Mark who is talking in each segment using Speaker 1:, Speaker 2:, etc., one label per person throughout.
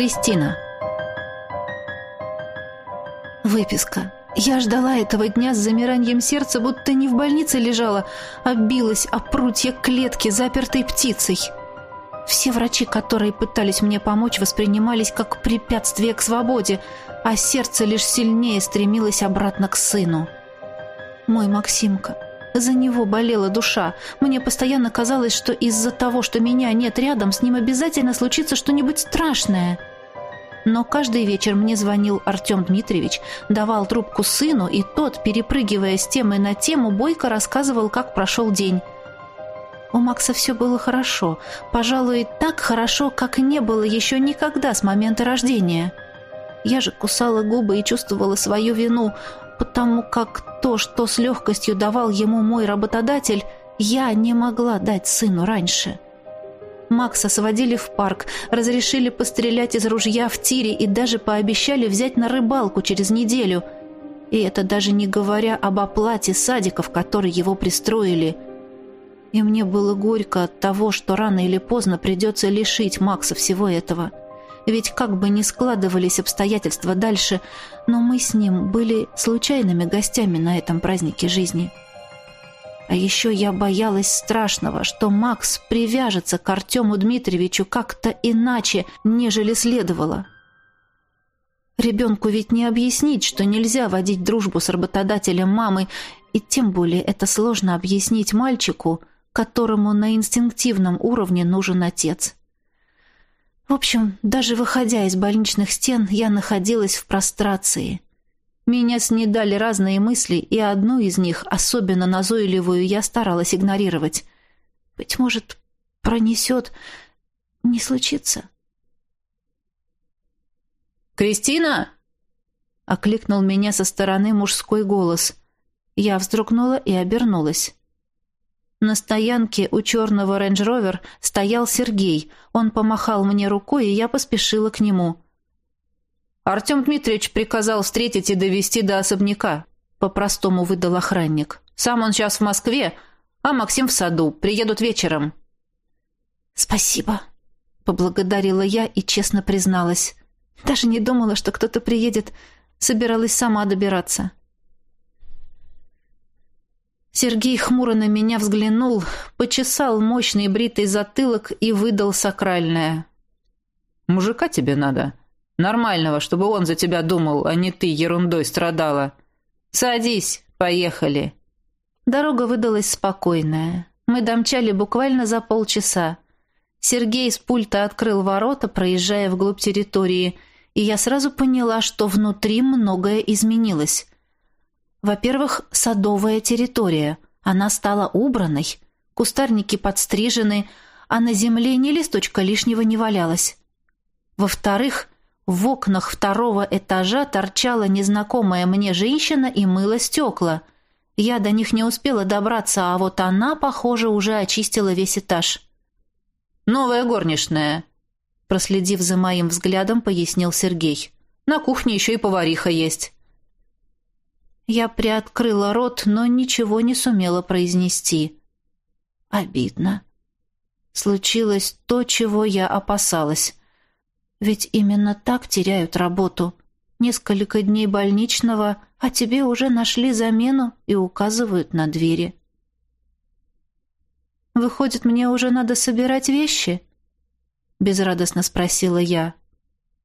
Speaker 1: Кристина. Выписка. Я ждала этого дня с замиранием сердца, будто не в больнице лежала, а билась о прутья клетки, запертой птицей. Все врачи, которые пытались мне помочь, воспринимались как препятствие к свободе, а сердце лишь сильнее стремилось обратно к сыну. Мой Максимка. За него болела душа. Мне постоянно казалось, что из-за того, что меня нет рядом, с ним обязательно случится что-нибудь страшное. Но каждый вечер мне звонил Артем Дмитриевич, давал трубку сыну, и тот, перепрыгивая с темы на тему, бойко рассказывал, как прошел день. У Макса все было хорошо. Пожалуй, так хорошо, как не было еще никогда с момента рождения. Я же кусала губы и чувствовала свою вину, потому как то, что с легкостью давал ему мой работодатель, я не могла дать сыну раньше. Макса сводили в парк, разрешили пострелять из ружья в тире и даже пообещали взять на рыбалку через неделю. И это даже не говоря об оплате садиков, которые его пристроили. И мне было горько от того, что рано или поздно придется лишить Макса всего этого. Ведь как бы ни складывались обстоятельства дальше, но мы с ним были случайными гостями на этом празднике жизни. А еще я боялась страшного, что Макс привяжется к Артему Дмитриевичу как-то иначе, нежели следовало. Ребенку ведь не объяснить, что нельзя водить дружбу с работодателем мамы, и тем более это сложно объяснить мальчику, которому на инстинктивном уровне нужен отец. В общем, даже выходя из больничных стен, я находилась в прострации – меня снедали разные мысли, и одну из них, особенно назойливую, я старалась игнорировать. Быть может, пронесет, не случится.
Speaker 2: «Кристина!» — окликнул меня со стороны мужской голос. Я вздрогнула и обернулась. На стоянке у черного рейндж-ровер стоял Сергей. Он помахал мне рукой, и я поспешила к нему — Артем Дмитриевич приказал встретить и довести до особняка. По-простому выдал охранник. Сам он сейчас в Москве, а Максим в саду. Приедут вечером.
Speaker 1: Спасибо, поблагодарила я и честно призналась. Даже не думала, что кто-то приедет. Собиралась сама добираться. Сергей хмуро на меня взглянул, почесал мощный бритый затылок и выдал сакральное.
Speaker 2: «Мужика тебе надо?» Нормального, чтобы он за тебя думал, а не ты ерундой страдала. Садись, поехали».
Speaker 1: Дорога выдалась спокойная. Мы домчали буквально за полчаса. Сергей с пульта открыл ворота, проезжая вглубь территории, и я сразу поняла, что внутри многое изменилось. Во-первых, садовая территория. Она стала убранной. Кустарники подстрижены, а на земле ни листочка лишнего не валялось. Во-вторых, в окнах второго этажа торчала незнакомая мне женщина и мыла стекла. Я до них не успела добраться, а вот она, похоже, уже очистила весь этаж.
Speaker 2: «Новая горничная», — проследив за моим взглядом, пояснил Сергей. «На кухне еще и повариха есть».
Speaker 1: Я приоткрыла рот, но ничего не сумела произнести. Обидно. Случилось то, чего я опасалась. Ведь именно так теряют работу. Несколько дней больничного, а тебе уже нашли замену и указывают на двери. «Выходит, мне уже надо собирать вещи?» Безрадостно спросила я.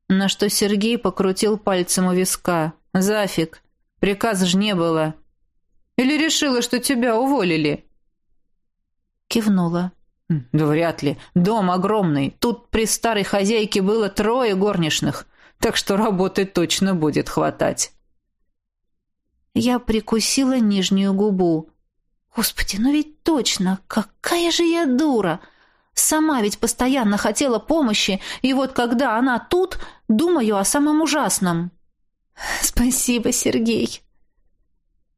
Speaker 2: На что Сергей покрутил пальцем у виска. «Зафиг, приказа же не было. Или решила, что тебя уволили?»
Speaker 1: Кивнула.
Speaker 2: «Да вряд ли. Дом огромный. Тут при старой хозяйке было трое горничных, так что работы точно будет хватать».
Speaker 1: Я прикусила нижнюю губу. «Господи, ну ведь точно! Какая же я дура! Сама ведь постоянно хотела помощи, и вот когда она тут, думаю о самом ужасном». «Спасибо, Сергей!»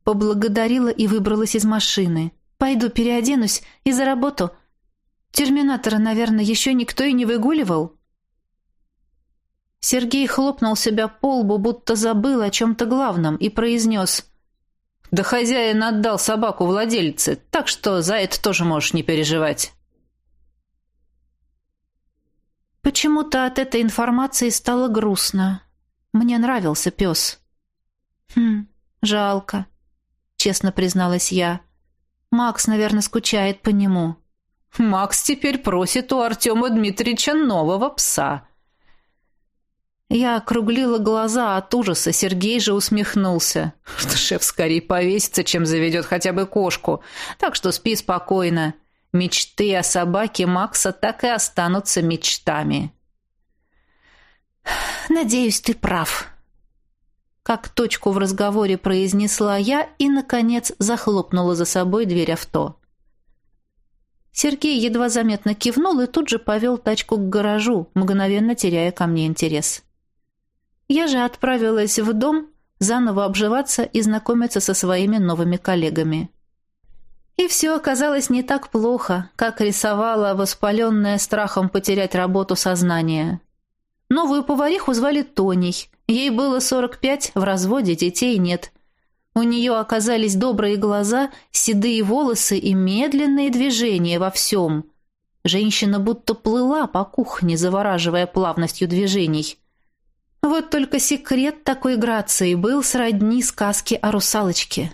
Speaker 1: Поблагодарила и выбралась из машины. «Пойду переоденусь и за работу». Терминатора, наверное, еще никто и не выгуливал. Сергей хлопнул себя по лбу, будто забыл о чем-то главном, и произнес «Да хозяин отдал собаку владельце, так что за это тоже можешь не переживать». почему-то от этой информации стало грустно. Мне нравился пес. Хм, жалко, честно призналась я. Макс, наверное, скучает по нему.
Speaker 2: Макс теперь просит у Артема Дмитриевича нового пса.
Speaker 1: Я округлила глаза от ужаса, Сергей же усмехнулся.
Speaker 2: Что шеф скорее повесится, чем заведет хотя бы кошку. Так что спи спокойно. Мечты о собаке Макса так и останутся мечтами.
Speaker 1: Надеюсь, ты прав. Как точку в разговоре произнесла я и наконец захлопнула за собой дверь авто. Сергей едва заметно кивнул и тут же повел тачку к гаражу, мгновенно теряя ко мне интерес. Я же отправилась в дом заново обживаться и знакомиться со своими новыми коллегами. И все оказалось не так плохо, как рисовала воспаленное страхом потерять работу сознание. Новую повариху звали Тоней. Ей было 45, в разводе детей нет. У нее оказались добрые глаза, седые волосы и медленные движения во всем. Женщина будто плыла по кухне, завораживая плавностью движений. Вот только секрет такой грации был сродни сказке о русалочке.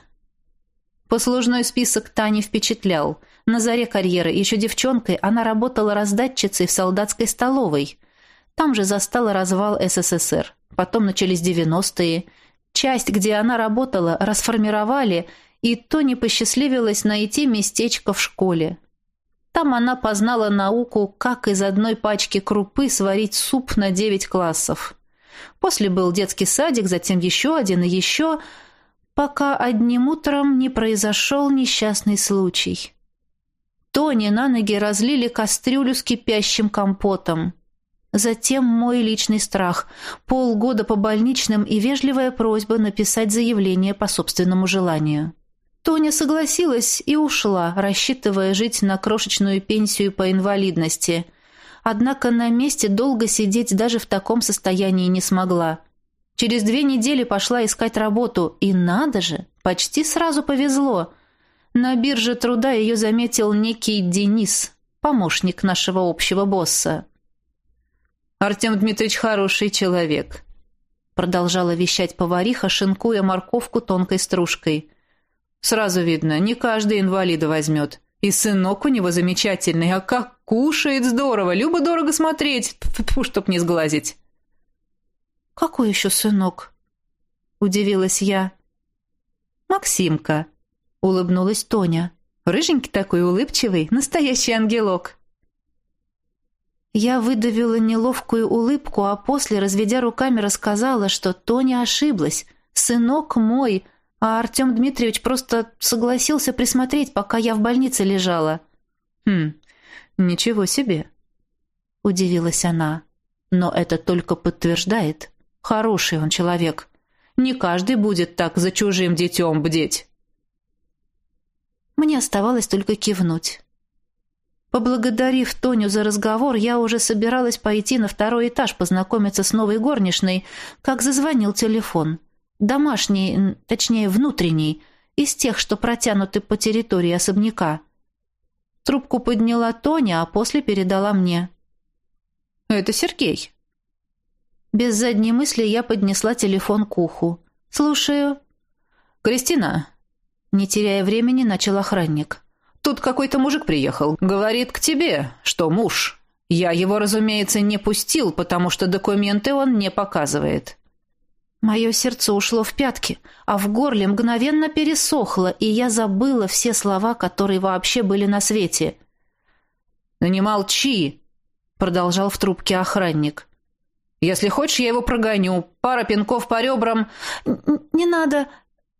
Speaker 1: Послужной список Тани впечатлял. На заре карьеры, еще девчонкой, она работала раздатчицей в солдатской столовой. Там же застала развал СССР. Потом начались девяностые. Часть, где она работала, расформировали, и то не посчастливилось найти местечко в школе. Там она познала науку, как из одной пачки крупы сварить суп на девять классов. После был детский садик, затем еще один и еще, пока одним утром не произошел несчастный случай. Тони на ноги разлили кастрюлю с кипящим компотом. Затем мой личный страх, полгода по больничным и вежливая просьба написать заявление по собственному желанию. Тоня согласилась и ушла, рассчитывая жить на крошечную пенсию по инвалидности – Однако на месте долго сидеть даже в таком состоянии не смогла. Через две недели пошла искать работу, и надо же, почти сразу повезло. На бирже труда ее заметил некий Денис, помощник нашего общего босса.
Speaker 2: «Артем Дмитриевич хороший человек», — продолжала вещать повариха, шинкуя морковку тонкой стружкой. «Сразу видно, не каждый инвалида возьмет. И сынок у него замечательный, а как кушает здорово, любо дорого смотреть, фу, чтоб не сглазить.
Speaker 1: Какой еще сынок? удивилась я.
Speaker 2: Максимка, улыбнулась Тоня. Рыженький такой улыбчивый, настоящий ангелок.
Speaker 1: Я выдавила неловкую улыбку, а после, разведя руками, рассказала, что Тоня ошиблась. Сынок мой, а Артем Дмитриевич просто согласился присмотреть, пока я в больнице лежала.
Speaker 2: Хм. Ничего себе, удивилась она. Но это только подтверждает, хороший он человек. Не каждый будет так за чужим детем бдеть.
Speaker 1: Мне оставалось только кивнуть. Поблагодарив Тоню за разговор, я уже собиралась пойти на второй этаж познакомиться с новой горничной, как зазвонил телефон. Домашний, точнее, внутренний, из тех, что протянуты по территории особняка. Трубку подняла Тоня, а после передала мне.
Speaker 2: «Это Сергей».
Speaker 1: Без задней мысли я поднесла телефон к уху. «Слушаю».
Speaker 2: «Кристина», не теряя времени, начал охранник. «Тут какой-то мужик приехал. Говорит к тебе, что муж. Я его, разумеется, не пустил, потому что документы он не показывает.
Speaker 1: Мое сердце ушло в пятки, а в горле мгновенно пересохло, и я забыла все слова, которые вообще были на свете.
Speaker 2: «Ну не молчи!» — продолжал в трубке охранник. «Если хочешь, я его прогоню. Пара пинков по ребрам...»
Speaker 1: «Не надо...»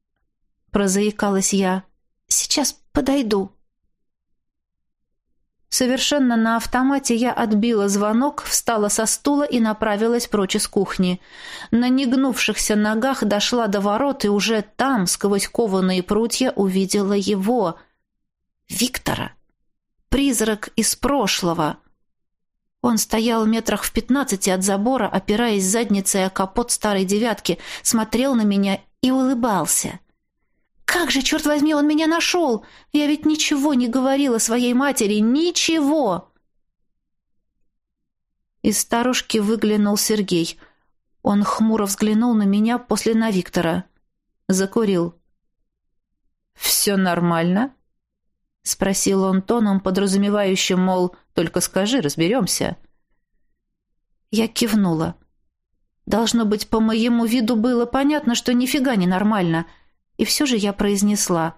Speaker 1: — прозаикалась я. «Сейчас подойду». Совершенно на автомате я отбила звонок, встала со стула и направилась прочь из кухни. На негнувшихся ногах дошла до ворот и уже там, сквозь кованые прутья, увидела его. Виктора. Призрак из прошлого. Он стоял метрах в пятнадцати от забора, опираясь задницей о капот старой девятки, смотрел на меня и улыбался. Как же, черт возьми, он меня нашел? Я ведь ничего не говорила своей матери, ничего.
Speaker 2: Из старушки выглянул Сергей. Он хмуро взглянул на меня, после на Виктора. Закурил. «Все нормально?» — спросил он тоном, подразумевающим, мол, «только скажи, разберемся». Я кивнула. Должно быть, по моему виду было понятно, что нифига не нормально. И все же я произнесла.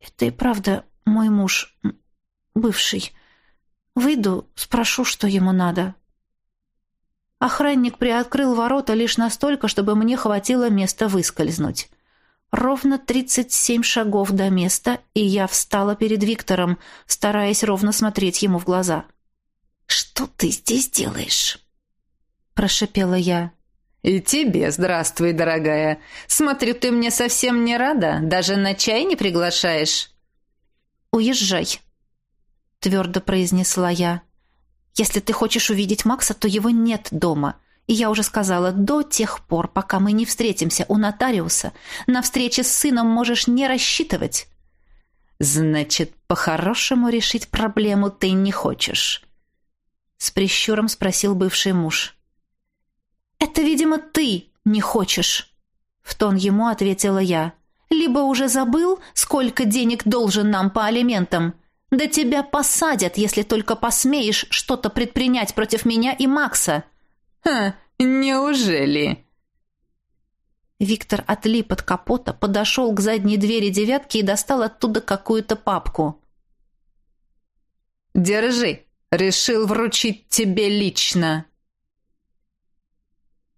Speaker 2: «Это и правда мой муж, бывший. Выйду, спрошу, что ему надо». Охранник приоткрыл ворота лишь настолько, чтобы мне хватило места выскользнуть. Ровно тридцать семь шагов до места, и я встала перед Виктором, стараясь ровно смотреть ему в глаза. «Что ты здесь делаешь?» — прошипела я.
Speaker 1: «И тебе здравствуй, дорогая. Смотрю, ты мне совсем не рада, даже на чай не приглашаешь».
Speaker 2: «Уезжай», — твердо произнесла я. «Если ты хочешь увидеть Макса, то его нет дома. И я уже сказала, до тех пор, пока мы не встретимся у нотариуса, на встрече с сыном можешь не рассчитывать».
Speaker 1: «Значит, по-хорошему решить проблему ты не хочешь?»
Speaker 2: С прищуром спросил бывший муж. «Это, видимо, ты не хочешь», — в тон ему ответила я. «Либо уже забыл, сколько денег должен нам по алиментам. Да тебя посадят, если только посмеешь что-то предпринять против меня и Макса».
Speaker 1: «Ха, неужели?»
Speaker 2: Виктор отлип от капота, подошел к задней двери девятки и достал оттуда какую-то папку.
Speaker 1: «Держи, решил вручить тебе лично».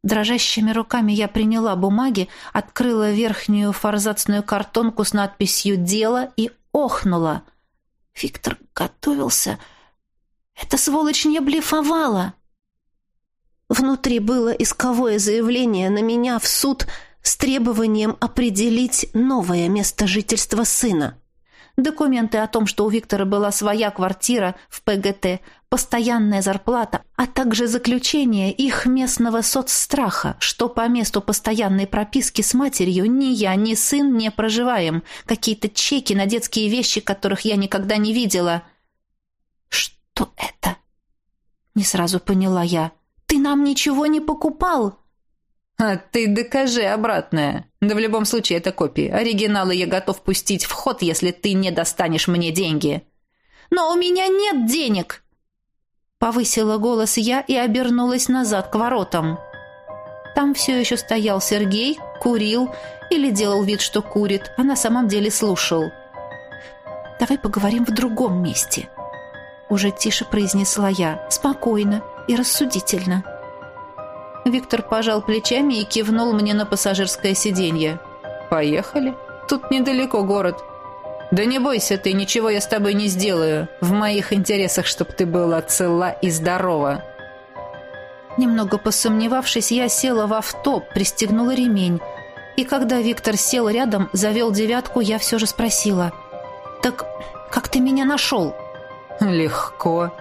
Speaker 2: Дрожащими руками я приняла бумаги, открыла верхнюю форзацную картонку с надписью «Дело» и охнула. Виктор готовился. Эта сволочь не блефовала. Внутри было исковое заявление на меня в суд с требованием определить новое место жительства сына. Документы о том, что у Виктора была своя квартира в ПГТ, постоянная зарплата, а также заключение их местного соцстраха, что по месту постоянной прописки с матерью ни я, ни сын не проживаем, какие-то чеки на детские вещи, которых я никогда не видела. Что это? Не сразу поняла я. Ты нам ничего не покупал?
Speaker 1: А ты докажи обратное. Да в любом случае это копии. Оригиналы я готов пустить в ход, если ты не достанешь мне деньги.
Speaker 2: Но у меня нет денег. Повысила голос я и обернулась назад к воротам. Там все еще стоял Сергей, курил или делал вид, что курит, а на самом деле слушал. «Давай поговорим в другом месте», — уже тише произнесла я, спокойно и рассудительно.
Speaker 1: Виктор пожал плечами и кивнул мне на пассажирское сиденье. «Поехали. Тут недалеко город. «Да не бойся ты, ничего я с тобой не сделаю. В моих интересах, чтобы ты была цела и здорова».
Speaker 2: Немного посомневавшись, я села в авто, пристегнула ремень. И когда Виктор сел рядом, завел девятку, я все же спросила. «Так как ты меня нашел?»
Speaker 1: «Легко.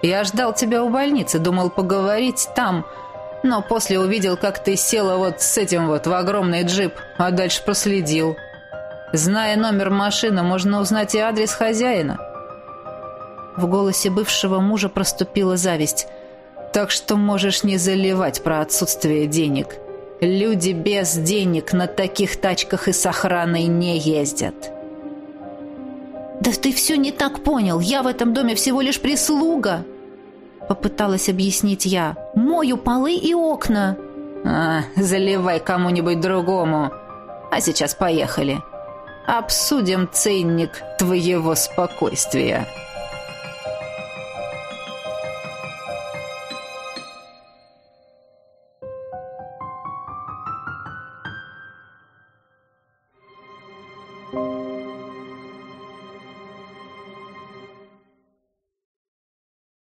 Speaker 1: Я ждал тебя у больницы, думал поговорить там, но после увидел, как ты села вот с этим вот в огромный джип, а дальше проследил». Зная номер машины, можно узнать и адрес хозяина.
Speaker 2: В голосе бывшего мужа проступила зависть.
Speaker 1: Так что можешь не заливать про отсутствие денег. Люди без денег на таких тачках и с охраной не ездят.
Speaker 2: «Да ты все не так понял. Я в этом доме всего лишь прислуга!» Попыталась объяснить я. «Мою полы и окна!»
Speaker 1: «А, заливай кому-нибудь другому. А сейчас поехали!» Обсудим ценник твоего спокойствия».